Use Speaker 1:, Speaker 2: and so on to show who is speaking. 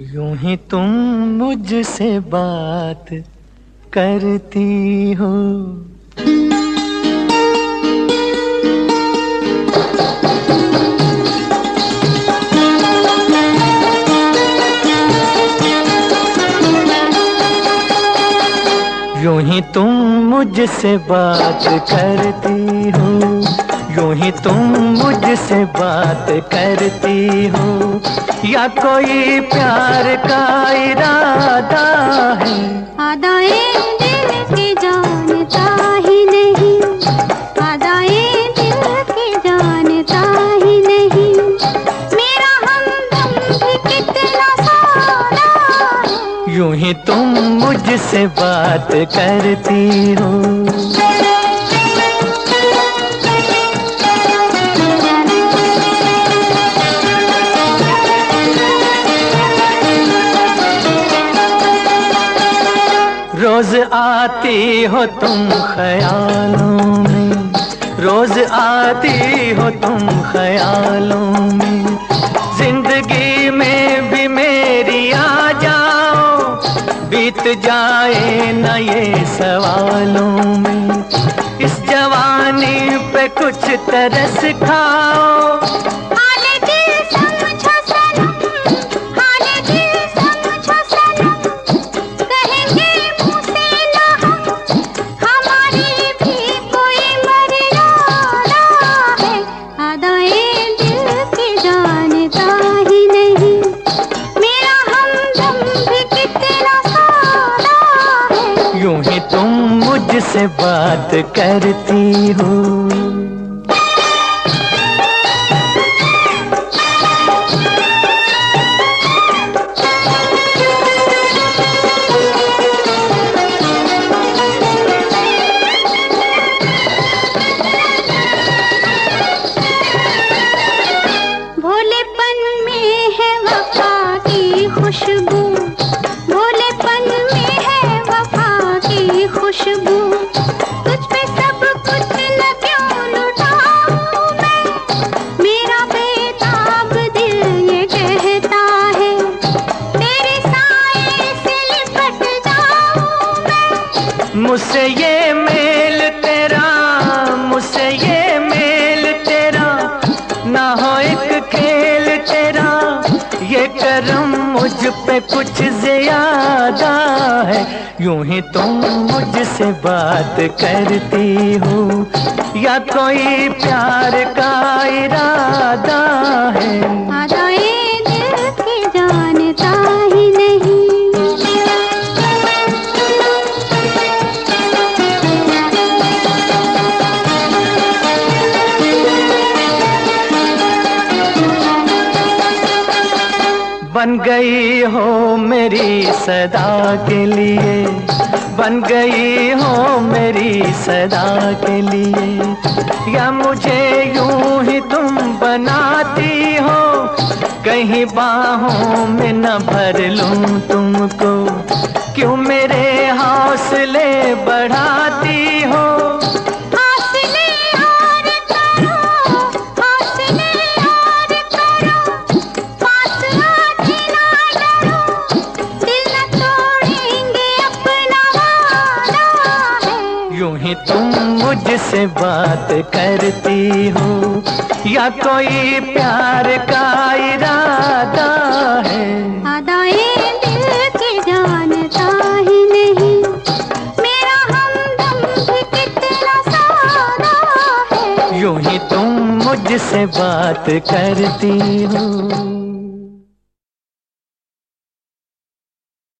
Speaker 1: यूँ ही तुम मुझसे बात करती हो। यूँ ही तुम मुझसे बात करती हो। यूँ ही तुम मुझसे बात करती हो। या कोई प्यार का इरादा है?
Speaker 2: आदाए दिल की जानता ही नहीं। आदाए दिल की जानता ही नहीं। मेरा हमदम भी कितना सारा
Speaker 1: यूँ ही तुम मुझसे बात करती हो। रोज आती हो तुम ख्यालों में। रोज आती हो तुम ख्यालों में। ज़िंदगी में भी मेरी आ जाओ, बीत जाए न ये सवालों में। इस जवानी पे कुछ तरस खाओ करती हो। मुझसे ये मेल तेरा, मुझसे ये मेल तेरा। ना हो एक खेल तेरा, ये करम मुझ पे कुछ ज़्यादा है। यूँ ही तुम मुझसे बात करती हो, या कोई प्यार का इरादा बन गई हो मेरी सदा के लिए। बन गई हो मेरी सदा के लिए। या मुझे यूँ ही तुम बनाती हो। कहीं बाहों में न भर लूँ तुमको। क्यों मेरे हौसले बढ़ाती मुझसे बात करती हूँ। या कोई प्यार का इरादा है।
Speaker 2: दिल की जानता ही नहीं। मेरा हमदम भी कितना सारा है।
Speaker 1: यूँ ही तुम मुझसे बात करती हो।